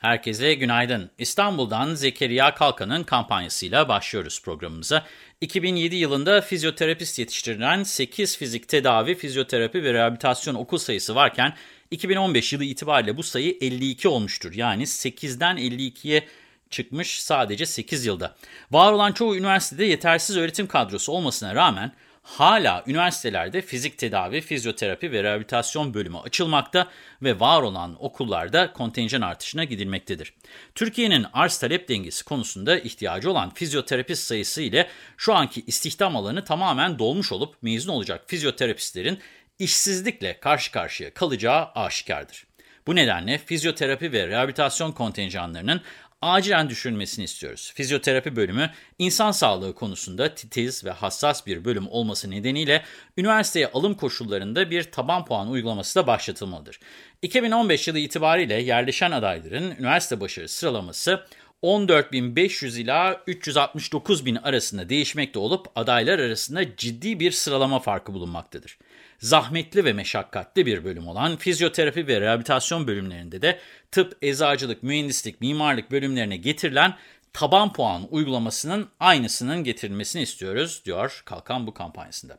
Herkese günaydın. İstanbul'dan Zekeriya Kalkan'ın kampanyasıyla başlıyoruz programımıza. 2007 yılında fizyoterapist yetiştirilen 8 fizik tedavi, fizyoterapi ve rehabilitasyon okul sayısı varken 2015 yılı itibariyle bu sayı 52 olmuştur. Yani 8'den 52'ye çıkmış sadece 8 yılda. Var olan çoğu üniversitede yetersiz öğretim kadrosu olmasına rağmen hala üniversitelerde fizik tedavi, fizyoterapi ve rehabilitasyon bölümü açılmakta ve var olan okullarda kontenjan artışına gidilmektedir. Türkiye'nin arz talep dengesi konusunda ihtiyacı olan fizyoterapist sayısı ile şu anki istihdam alanı tamamen dolmuş olup mezun olacak fizyoterapistlerin işsizlikle karşı karşıya kalacağı aşikardır. Bu nedenle fizyoterapi ve rehabilitasyon kontenjanlarının acilen düşürülmesini istiyoruz. Fizyoterapi bölümü insan sağlığı konusunda titiz ve hassas bir bölüm olması nedeniyle üniversiteye alım koşullarında bir taban puan uygulaması da başlatılmalıdır. 2015 yılı itibariyle yerleşen adayların üniversite başarı sıralaması 14.500 ila 369.000 arasında değişmekte olup adaylar arasında ciddi bir sıralama farkı bulunmaktadır. Zahmetli ve meşakkatli bir bölüm olan fizyoterapi ve rehabilitasyon bölümlerinde de tıp, eczacılık, mühendislik, mimarlık bölümlerine getirilen taban puan uygulamasının aynısının getirilmesini istiyoruz, diyor Kalkan bu kampanyasında.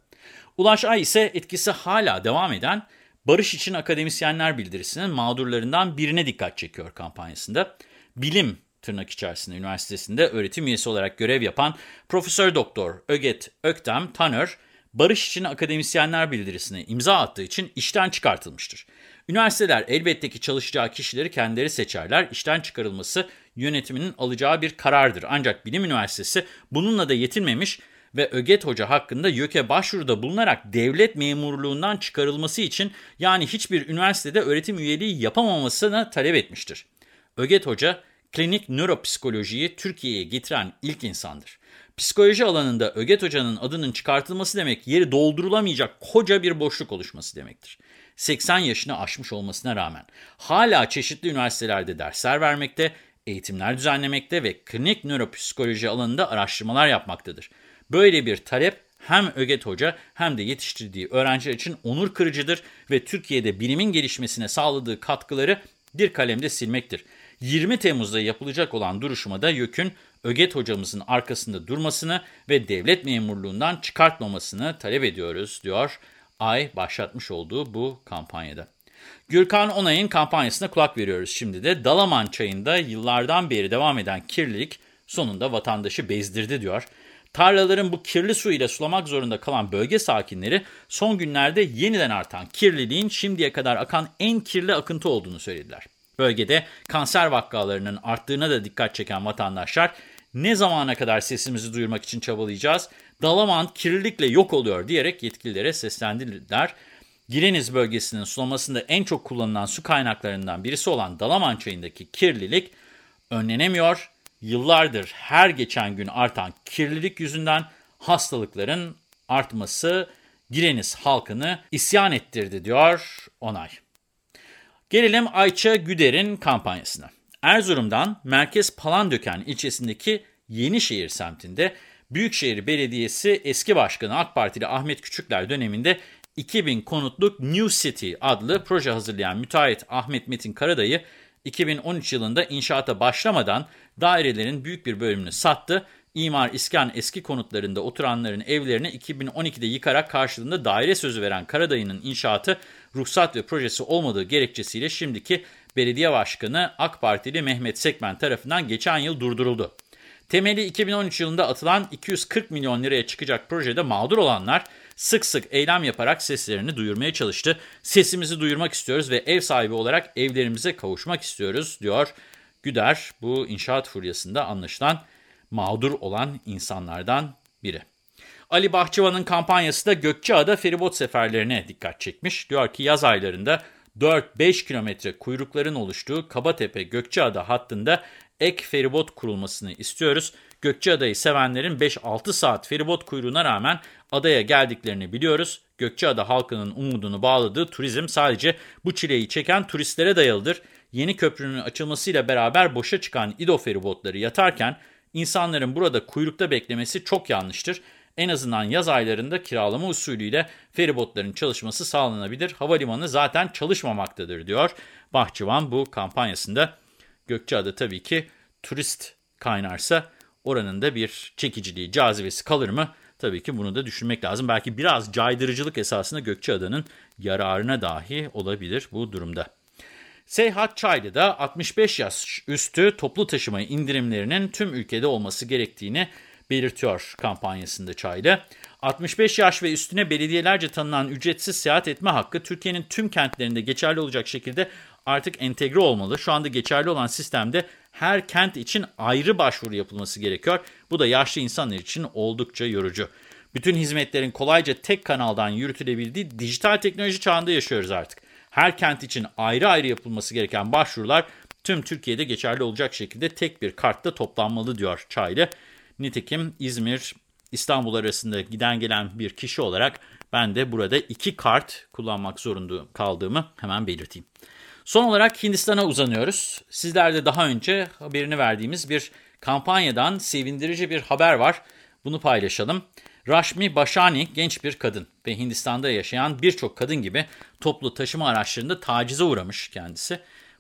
Ulaş Ay ise etkisi hala devam eden Barış için Akademisyenler Bildirisi'nin mağdurlarından birine dikkat çekiyor kampanyasında. Bilim tırnak içerisinde üniversitesinde öğretim üyesi olarak görev yapan Profesör Doktor Öget Öktem Tanör, Barış için Akademisyenler Bildirisi'ne imza attığı için işten çıkartılmıştır. Üniversiteler elbette ki çalışacağı kişileri kendileri seçerler. İşten çıkarılması yönetiminin alacağı bir karardır. Ancak Bilim Üniversitesi bununla da yetinmemiş ve Öget Hoca hakkında YÖK'e başvuruda bulunarak devlet memurluğundan çıkarılması için yani hiçbir üniversitede öğretim üyeliği yapamamasını talep etmiştir. Öget Hoca, klinik nöropsikolojiyi Türkiye'ye getiren ilk insandır. Psikoloji alanında Öget Hoca'nın adının çıkartılması demek yeri doldurulamayacak koca bir boşluk oluşması demektir. 80 yaşını aşmış olmasına rağmen hala çeşitli üniversitelerde dersler vermekte, eğitimler düzenlemekte ve klinik nöropsikoloji alanında araştırmalar yapmaktadır. Böyle bir talep hem Öget Hoca hem de yetiştirdiği öğrenciler için onur kırıcıdır ve Türkiye'de bilimin gelişmesine sağladığı katkıları bir kalemde silmektir. 20 Temmuz'da yapılacak olan duruşmada YÖK'ün Öget hocamızın arkasında durmasını ve devlet memurluğundan çıkartmamasını talep ediyoruz, diyor Ay başlatmış olduğu bu kampanyada. Gürkan Onay'ın kampanyasına kulak veriyoruz şimdi de. Dalaman çayında yıllardan beri devam eden kirlilik sonunda vatandaşı bezdirdi diyor. Tarlaların bu kirli su ile sulamak zorunda kalan bölge sakinleri son günlerde yeniden artan kirliliğin şimdiye kadar akan en kirli akıntı olduğunu söylediler. Bölgede kanser vakalarının arttığına da dikkat çeken vatandaşlar ne zamana kadar sesimizi duyurmak için çabalayacağız? Dalaman kirlilikle yok oluyor diyerek yetkililere seslendiler. Gireniz bölgesinin sulamasında en çok kullanılan su kaynaklarından birisi olan Dalaman çayındaki kirlilik önlenemiyor. Yıllardır her geçen gün artan kirlilik yüzünden hastalıkların artması Gireniz halkını isyan ettirdi diyor Onay. Gelelim Ayça Güder'in kampanyasına. Erzurum'dan Merkez Palandöken ilçesindeki Yenişehir semtinde Büyükşehir Belediyesi eski başkanı AK Partili Ahmet Küçükler döneminde 2000 konutluk New City adlı proje hazırlayan müteahhit Ahmet Metin Karadayı 2013 yılında inşaata başlamadan dairelerin büyük bir bölümünü sattı. İmar İskan eski konutlarında oturanların evlerini 2012'de yıkarak karşılığında daire sözü veren Karadayı'nın inşaatı ruhsat ve projesi olmadığı gerekçesiyle şimdiki belediye başkanı AK Partili Mehmet Sekmen tarafından geçen yıl durduruldu. Temeli 2013 yılında atılan 240 milyon liraya çıkacak projede mağdur olanlar sık sık eylem yaparak seslerini duyurmaya çalıştı. Sesimizi duyurmak istiyoruz ve ev sahibi olarak evlerimize kavuşmak istiyoruz diyor Güder. Bu inşaat furyasında anlaşılan mağdur olan insanlardan biri. Ali Bahçıvan'ın kampanyası da Gökçeada feribot seferlerine dikkat çekmiş. Diyor ki yaz aylarında 4-5 kilometre kuyrukların oluştuğu Kabatepe-Gökçeada hattında ek feribot kurulmasını istiyoruz. Gökçeada'yı sevenlerin 5-6 saat feribot kuyruğuna rağmen adaya geldiklerini biliyoruz. Gökçeada halkının umudunu bağladığı turizm sadece bu çileyi çeken turistlere dayalıdır. Yeni köprünün açılmasıyla beraber boşa çıkan İdo feribotları yatarken insanların burada kuyrukta beklemesi çok yanlıştır. En azından yaz aylarında kiralama usulüyle feribotların çalışması sağlanabilir. Havalimanı zaten çalışmamaktadır diyor. Bahçıvan bu kampanyasında Gökçeada tabii ki turist kaynarsa oranın da bir çekiciliği, cazibesi kalır mı? Tabii ki bunu da düşünmek lazım. Belki biraz caydırıcılık esasında Gökçeada'nın yararına dahi olabilir bu durumda. Seyhat Çaylı'da 65 yaş üstü toplu taşıma indirimlerinin tüm ülkede olması gerektiğini belirtiyor kampanyasında Çaylı. 65 yaş ve üstüne belediyelerce tanınan ücretsiz seyahat etme hakkı Türkiye'nin tüm kentlerinde geçerli olacak şekilde artık entegre olmalı. Şu anda geçerli olan sistemde her kent için ayrı başvuru yapılması gerekiyor. Bu da yaşlı insanlar için oldukça yorucu. Bütün hizmetlerin kolayca tek kanaldan yürütülebildiği dijital teknoloji çağında yaşıyoruz artık. Her kent için ayrı ayrı yapılması gereken başvurular tüm Türkiye'de geçerli olacak şekilde tek bir kartta toplanmalı diyor Çaylı. Nitekim İzmir, İstanbul arasında giden gelen bir kişi olarak ben de burada iki kart kullanmak zorunda kaldığımı hemen belirteyim. Son olarak Hindistan'a uzanıyoruz. Sizlerde daha önce haberini verdiğimiz bir kampanyadan sevindirici bir haber var. Bunu paylaşalım. Rashmi Bashani genç bir kadın ve Hindistan'da yaşayan birçok kadın gibi toplu taşıma araçlarında tacize uğramış kendisi.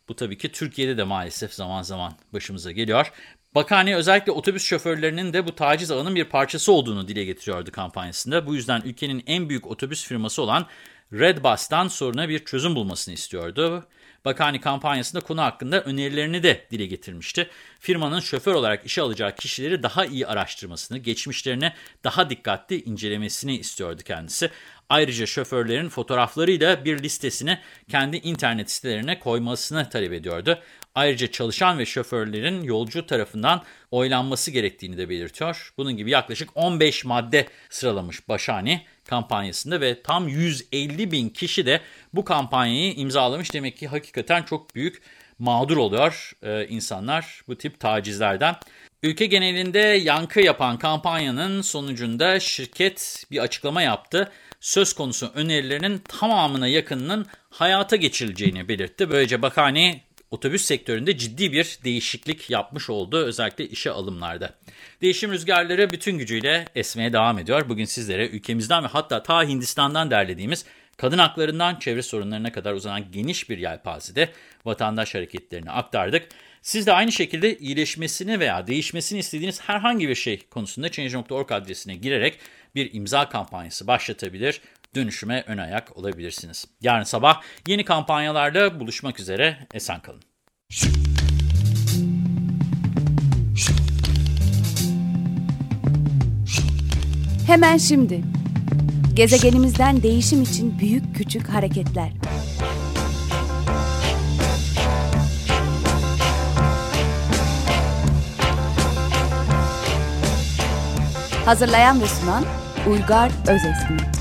Bu tabii ki Türkiye'de de maalesef zaman zaman başımıza geliyor. Bakani özellikle otobüs şoförlerinin de bu taciz ağının bir parçası olduğunu dile getiriyordu kampanyasında. Bu yüzden ülkenin en büyük otobüs firması olan Redbus'tan soruna bir çözüm bulmasını istiyordu. Bakani kampanyasında konu hakkında önerilerini de dile getirmişti. Firmanın şoför olarak işe alacağı kişileri daha iyi araştırmasını, geçmişlerini daha dikkatli incelemesini istiyordu kendisi. Ayrıca şoförlerin fotoğraflarıyla bir listesini kendi internet sitelerine koymasını talep ediyordu. Ayrıca çalışan ve şoförlerin yolcu tarafından oylanması gerektiğini de belirtiyor. Bunun gibi yaklaşık 15 madde sıralamış Başani kampanyasında ve tam 150 bin kişi de bu kampanyayı imzalamış. Demek ki hakikaten çok büyük mağdur oluyor e, insanlar bu tip tacizlerden. Ülke genelinde yankı yapan kampanyanın sonucunda şirket bir açıklama yaptı. Söz konusu önerilerinin tamamına yakınının hayata geçirileceğini belirtti. Böylece Bakani otobüs sektöründe ciddi bir değişiklik yapmış oldu özellikle işe alımlarda. Değişim rüzgarları bütün gücüyle esmeye devam ediyor. Bugün sizlere ülkemizden ve hatta ta Hindistan'dan derlediğimiz kadın haklarından çevre sorunlarına kadar uzanan geniş bir yelpazede vatandaş hareketlerini aktardık. Siz de aynı şekilde iyileşmesini veya değişmesini istediğiniz herhangi bir şey konusunda Change.org adresine girerek bir imza kampanyası başlatabilir, dönüşüme ön ayak olabilirsiniz. Yarın sabah yeni kampanyalarla buluşmak üzere, esen kalın. Hemen şimdi. Gezegenimizden değişim için büyük küçük hareketler. Hazırlayan ve sunan Uygar Özesmi.